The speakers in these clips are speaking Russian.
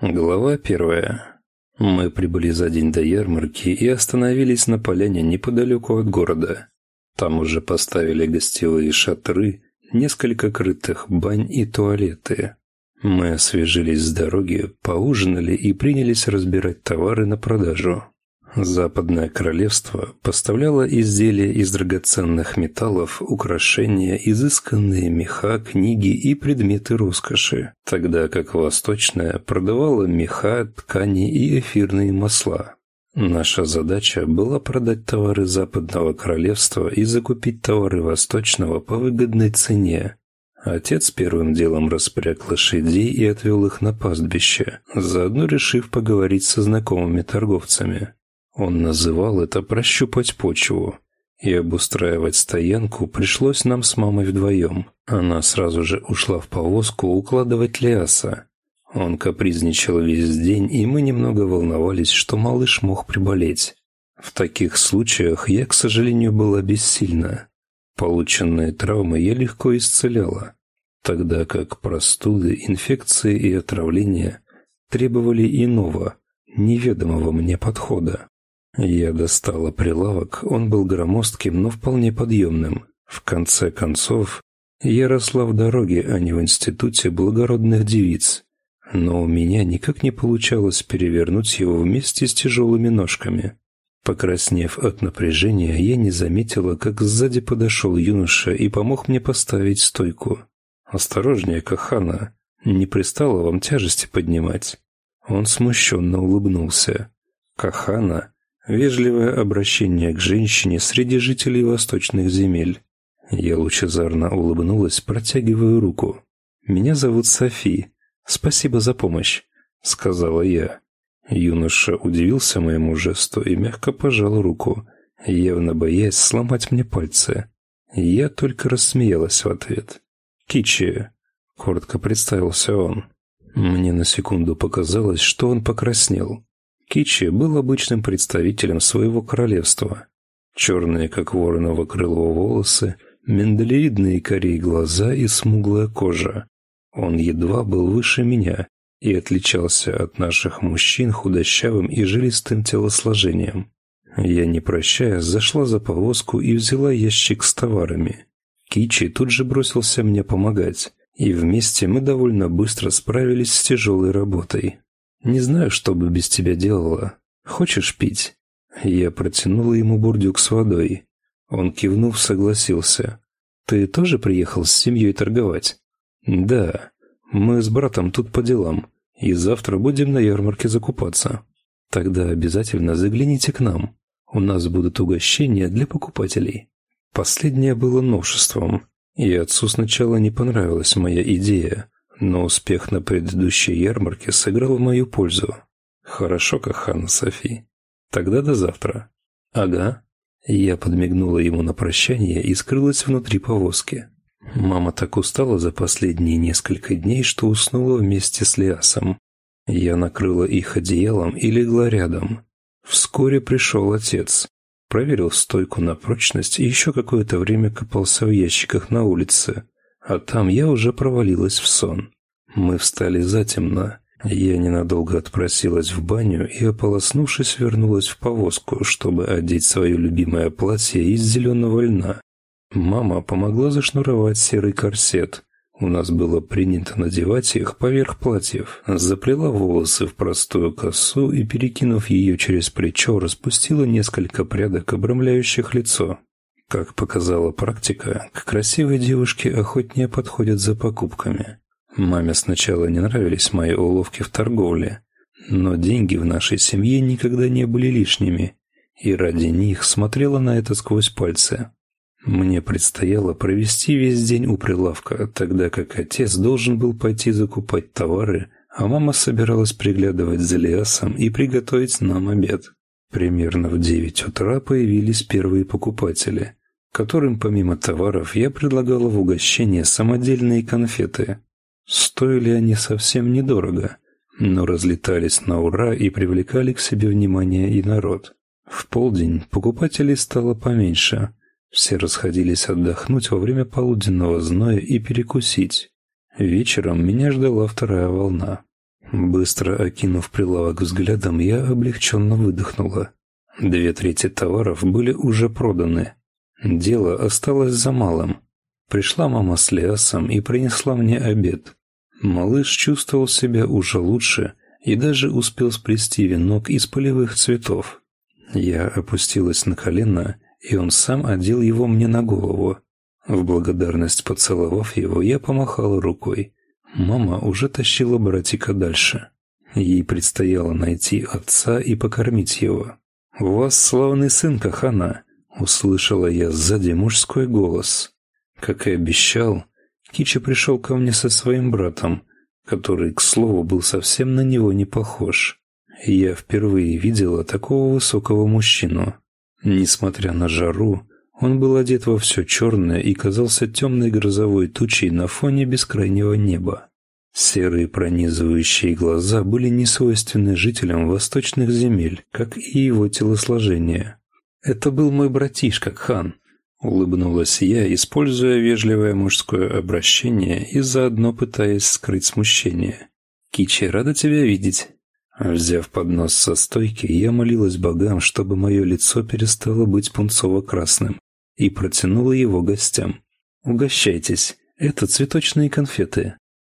Глава первая. Мы прибыли за день до ярмарки и остановились на поляне неподалеку от города. Там уже поставили гостевые шатры, несколько крытых бань и туалеты. Мы освежились с дороги, поужинали и принялись разбирать товары на продажу. Западное королевство поставляло изделия из драгоценных металлов, украшения, изысканные меха, книги и предметы роскоши, тогда как Восточное продавало меха, ткани и эфирные масла. Наша задача была продать товары Западного королевства и закупить товары Восточного по выгодной цене. Отец первым делом распряг лошадей и отвел их на пастбище, заодно решив поговорить со знакомыми торговцами. Он называл это «прощупать почву». И обустраивать стоянку пришлось нам с мамой вдвоем. Она сразу же ушла в повозку укладывать Лиаса. Он капризничал весь день, и мы немного волновались, что малыш мог приболеть. В таких случаях я, к сожалению, была бессильна. Полученные травмы я легко исцеляла, тогда как простуды, инфекции и отравления требовали иного, неведомого мне подхода. Я достала прилавок, он был громоздким, но вполне подъемным. В конце концов, я росла в дороге, а не в институте благородных девиц. Но у меня никак не получалось перевернуть его вместе с тяжелыми ножками. Покраснев от напряжения, я не заметила, как сзади подошел юноша и помог мне поставить стойку. «Осторожнее, Кахана, не пристало вам тяжести поднимать». Он смущенно улыбнулся. Кахана Вежливое обращение к женщине среди жителей восточных земель. Я лучезарно улыбнулась, протягивая руку. «Меня зовут Софи. Спасибо за помощь», — сказала я. Юноша удивился моему жесту и мягко пожал руку, явно боясь сломать мне пальцы. Я только рассмеялась в ответ. «Кичи», — коротко представился он. Мне на секунду показалось, что он покраснел. Кичи был обычным представителем своего королевства. Черные, как вороново крыло, волосы, миндалевидные корей глаза и смуглая кожа. Он едва был выше меня и отличался от наших мужчин худощавым и жилистым телосложением. Я, не прощаясь, зашла за повозку и взяла ящик с товарами. Кичи тут же бросился мне помогать, и вместе мы довольно быстро справились с тяжелой работой. Не знаю, что бы без тебя делала. Хочешь пить?» Я протянула ему бурдюк с водой. Он, кивнув, согласился. «Ты тоже приехал с семьей торговать?» «Да. Мы с братом тут по делам, и завтра будем на ярмарке закупаться. Тогда обязательно загляните к нам. У нас будут угощения для покупателей». Последнее было новшеством, и отцу сначала не понравилась моя идея, но успех на предыдущей ярмарке сыграл в мою пользу. Хорошо, Кахана Софи. Тогда до завтра. Ага. Я подмигнула ему на прощание и скрылась внутри повозки. Мама так устала за последние несколько дней, что уснула вместе с Лиасом. Я накрыла их одеялом и легла рядом. Вскоре пришел отец. Проверил стойку на прочность и еще какое-то время копался в ящиках на улице а там я уже провалилась в сон. Мы встали затемно. Я ненадолго отпросилась в баню и, ополоснувшись, вернулась в повозку, чтобы одеть свое любимое платье из зеленого льна. Мама помогла зашнуровать серый корсет. У нас было принято надевать их поверх платьев. Заплела волосы в простую косу и, перекинув ее через плечо, распустила несколько прядок, обрамляющих лицо. Как показала практика, к красивой девушке охотнее подходят за покупками. Маме сначала не нравились мои уловки в торговле, но деньги в нашей семье никогда не были лишними, и ради них смотрела на это сквозь пальцы. Мне предстояло провести весь день у прилавка, тогда как отец должен был пойти закупать товары, а мама собиралась приглядывать за Лиасом и приготовить нам обед. Примерно в девять утра появились первые покупатели которым помимо товаров я предлагала в угощение самодельные конфеты. Стоили они совсем недорого, но разлетались на ура и привлекали к себе внимание и народ. В полдень покупателей стало поменьше. Все расходились отдохнуть во время полуденного зноя и перекусить. Вечером меня ждала вторая волна. Быстро окинув прилавок взглядом, я облегченно выдохнула. Две трети товаров были уже проданы. Дело осталось за малым. Пришла мама с Лиасом и принесла мне обед. Малыш чувствовал себя уже лучше и даже успел сплести венок из полевых цветов. Я опустилась на колено, и он сам одел его мне на голову. В благодарность поцеловав его, я помахала рукой. Мама уже тащила братика дальше. Ей предстояло найти отца и покормить его. «У вас славный сын, Кахана!» — услышала я сзади мужской голос. Как и обещал, Кича пришел ко мне со своим братом, который, к слову, был совсем на него не похож. Я впервые видела такого высокого мужчину. Несмотря на жару, он был одет во все черное и казался темной грозовой тучей на фоне бескрайнего неба. Серые пронизывающие глаза были несвойственны жителям восточных земель, как и его телосложение. «Это был мой братишка, хан», — улыбнулась я, используя вежливое мужское обращение и заодно пытаясь скрыть смущение. «Кичи, рада тебя видеть». Взяв поднос со стойки, я молилась богам, чтобы мое лицо перестало быть пунцово-красным, и протянула его гостям. «Угощайтесь, это цветочные конфеты».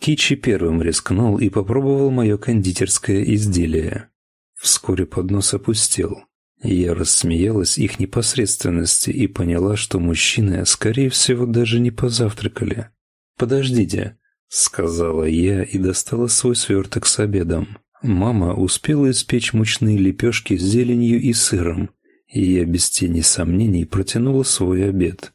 Кичи первым рискнул и попробовал мое кондитерское изделие. Вскоре поднос опустел. Я рассмеялась их непосредственности и поняла, что мужчины, скорее всего, даже не позавтракали. «Подождите», — сказала я и достала свой сверток с обедом. Мама успела испечь мучные лепешки с зеленью и сыром, и я без тени сомнений протянула свой обед.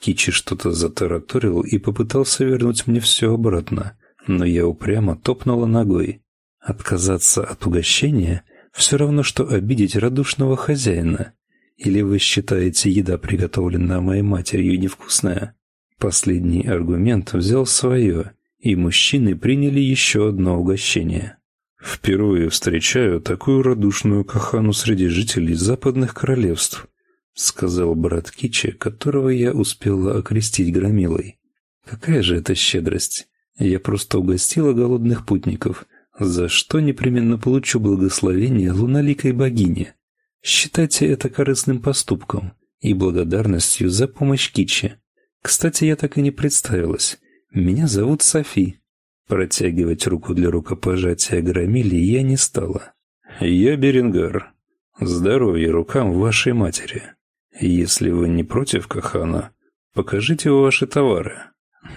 Кичи что-то затараторил и попытался вернуть мне все обратно, но я упрямо топнула ногой. Отказаться от угощения – все равно, что обидеть радушного хозяина. Или вы считаете, еда, приготовленная моей матерью, невкусная? Последний аргумент взял свое, и мужчины приняли еще одно угощение. Впервые встречаю такую радушную кахану среди жителей западных королевств, сказал брат Кичи, которого я успела окрестить громилой. Какая же это щедрость! Я просто угостила голодных путников, за что непременно получу благословение луналикой богини. Считайте это корыстным поступком и благодарностью за помощь Кичи. Кстати, я так и не представилась. Меня зовут Софи. Протягивать руку для рукопожатия громили я не стала. «Я Берингар. Здоровья рукам вашей матери. Если вы не против Кахана, покажите ваши товары».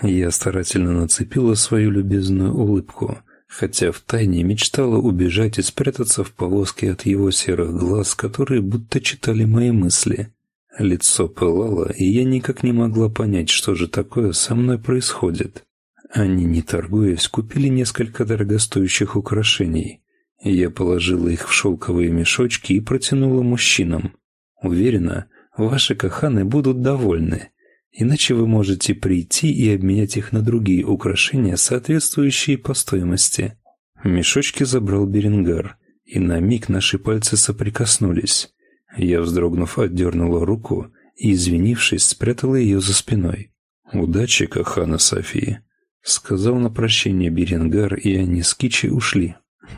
Я старательно нацепила свою любезную улыбку, хотя втайне мечтала убежать и спрятаться в повозке от его серых глаз, которые будто читали мои мысли. Лицо пылало, и я никак не могла понять, что же такое со мной происходит. Они, не торгуясь, купили несколько дорогостоящих украшений. Я положила их в шелковые мешочки и протянула мужчинам. Уверена, ваши каханы будут довольны. Иначе вы можете прийти и обменять их на другие украшения, соответствующие по стоимости. Мешочки забрал Берингар, и на миг наши пальцы соприкоснулись. Я, вздрогнув, отдернула руку и, извинившись, спрятала ее за спиной. «Удачи, Кахана Софии!» Сказал на прощение Беренгар, и они с Кичи ушли.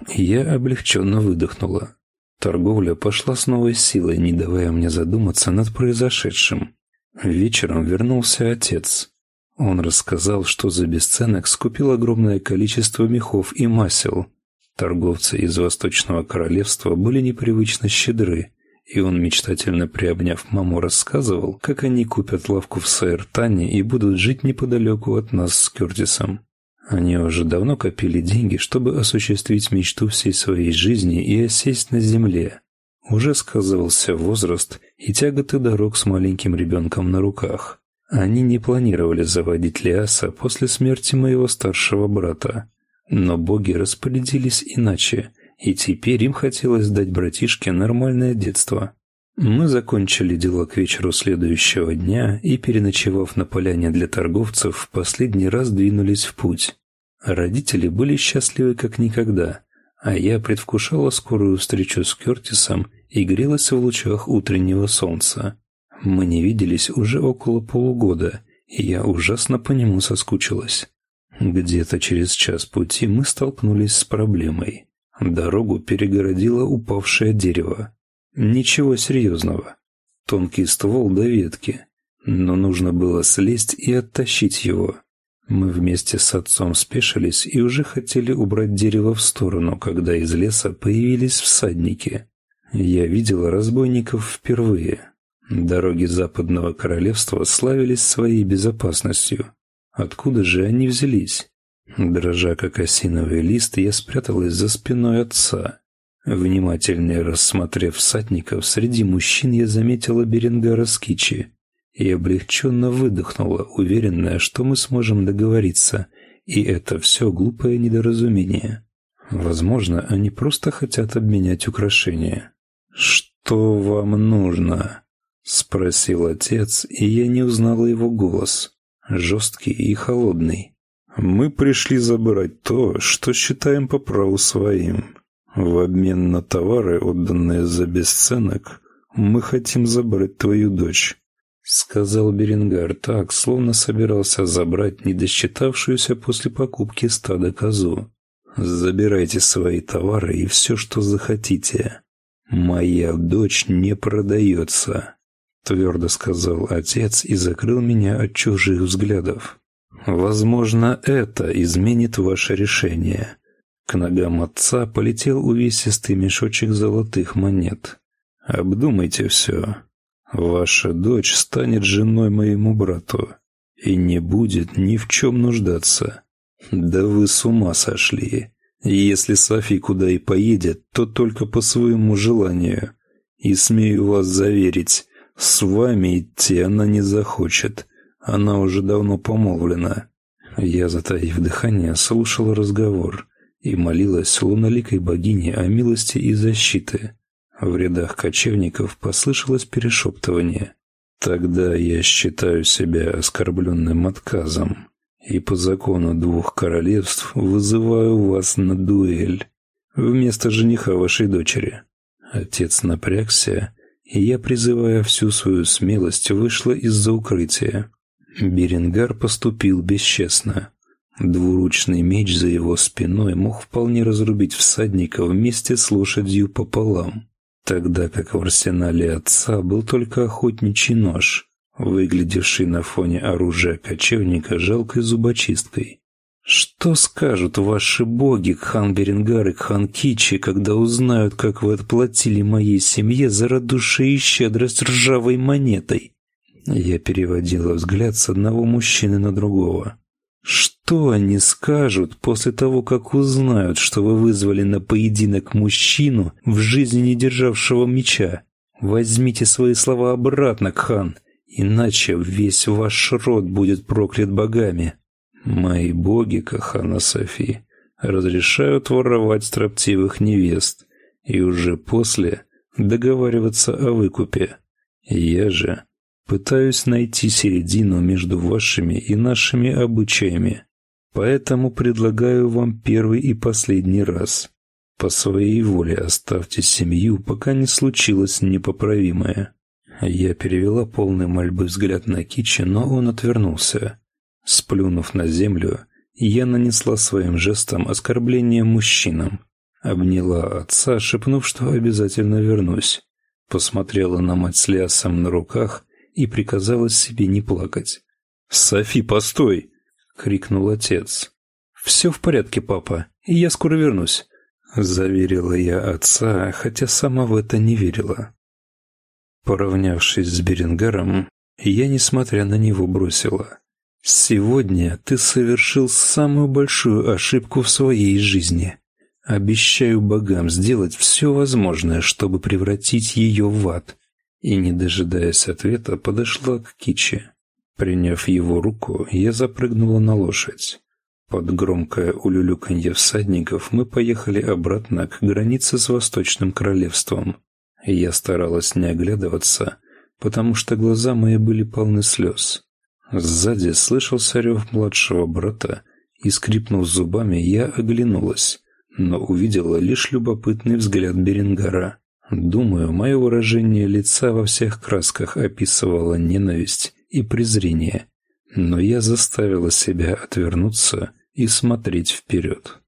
Я облегченно выдохнула. Торговля пошла с новой силой, не давая мне задуматься над произошедшим. Вечером вернулся отец. Он рассказал, что за бесценок скупил огромное количество мехов и масел. Торговцы из Восточного Королевства были непривычно щедры, и он, мечтательно приобняв маму, рассказывал, как они купят лавку в Саэртане и будут жить неподалеку от нас с Кертисом. Они уже давно копили деньги, чтобы осуществить мечту всей своей жизни и осесть на земле. Уже сказывался возраст и тяготы дорог с маленьким ребенком на руках. Они не планировали заводить Лиаса после смерти моего старшего брата. Но боги распорядились иначе – и теперь им хотелось дать братишке нормальное детство. Мы закончили дела к вечеру следующего дня и, переночевав на поляне для торговцев, в последний раз двинулись в путь. Родители были счастливы как никогда, а я предвкушала скорую встречу с Кертисом и грелась в лучах утреннего солнца. Мы не виделись уже около полугода, и я ужасно по нему соскучилась. Где-то через час пути мы столкнулись с проблемой. Дорогу перегородило упавшее дерево. Ничего серьезного. Тонкий ствол до ветки. Но нужно было слезть и оттащить его. Мы вместе с отцом спешились и уже хотели убрать дерево в сторону, когда из леса появились всадники. Я видела разбойников впервые. Дороги Западного Королевства славились своей безопасностью. Откуда же они взялись? Дрожа как осиновый лист, я спряталась за спиной отца. Внимательнее рассмотрев всадников, среди мужчин я заметила Беренгара Скичи и облегченно выдохнула, уверенная, что мы сможем договориться, и это все глупое недоразумение. Возможно, они просто хотят обменять украшения. «Что вам нужно?» — спросил отец, и я не узнала его голос, жесткий и холодный. «Мы пришли забрать то, что считаем по праву своим. В обмен на товары, отданные за бесценок, мы хотим забрать твою дочь». — сказал Беренгар так, словно собирался забрать недосчитавшуюся после покупки стада козу. «Забирайте свои товары и все, что захотите. Моя дочь не продается», — твердо сказал отец и закрыл меня от чужих взглядов. «Возможно, это изменит ваше решение». К ногам отца полетел увесистый мешочек золотых монет. «Обдумайте все. Ваша дочь станет женой моему брату и не будет ни в чем нуждаться. Да вы с ума сошли. Если Софи куда и поедет, то только по своему желанию. И смею вас заверить, с вами идти она не захочет. Она уже давно помолвлена. Я, затаив дыхание, слушал разговор и молилась луноликой богине о милости и защите. В рядах кочевников послышалось перешептывание. «Тогда я считаю себя оскорбленным отказом, и по закону двух королевств вызываю вас на дуэль вместо жениха вашей дочери». Отец напрягся, и я, призывая всю свою смелость, вышла из-за укрытия. Беренгар поступил бесчестно. Двуручный меч за его спиной мог вполне разрубить всадника вместе с лошадью пополам тогда как в арсенале отца был только охотничий нож, выглядевший на фоне оружия кочевника жалкой зубочисткой. Что скажут ваши боги, хан Беренгар и хан Кичи, когда узнают, как вы отплатили моей семье за радушие и щедрость ржавой монетой? Я переводила взгляд с одного мужчины на другого. Что они скажут после того, как узнают, что вы вызвали на поединок мужчину, в жизни не державшего меча? Возьмите свои слова обратно, Кхан, иначе весь ваш род будет проклят богами. Мои боги, Кахана Софи, разрешают воровать строптивых невест и уже после договариваться о выкупе. Я же Пытаюсь найти середину между вашими и нашими обычаями. Поэтому предлагаю вам первый и последний раз. По своей воле оставьте семью, пока не случилось непоправимое. Я перевела полный мольбы взгляд на Кичи, но он отвернулся. Сплюнув на землю, я нанесла своим жестом оскорбление мужчинам. Обняла отца, шепнув, что обязательно вернусь. Посмотрела на мать с лясом на руках и приказала себе не плакать. «Софи, постой!» — крикнул отец. «Все в порядке, папа, и я скоро вернусь», — заверила я отца, хотя сама в это не верила. Поравнявшись с Беренгаром, я, несмотря на него, бросила. «Сегодня ты совершил самую большую ошибку в своей жизни. Обещаю богам сделать все возможное, чтобы превратить ее в ад и, не дожидаясь ответа, подошла к Киче. Приняв его руку, я запрыгнула на лошадь. Под громкое улюлюканье всадников мы поехали обратно к границе с Восточным Королевством. Я старалась не оглядываться, потому что глаза мои были полны слез. Сзади слышался рев младшего брата, и, скрипнув зубами, я оглянулась, но увидела лишь любопытный взгляд Беренгара. Думаю, мое выражение лица во всех красках описывало ненависть и презрение, но я заставила себя отвернуться и смотреть вперед.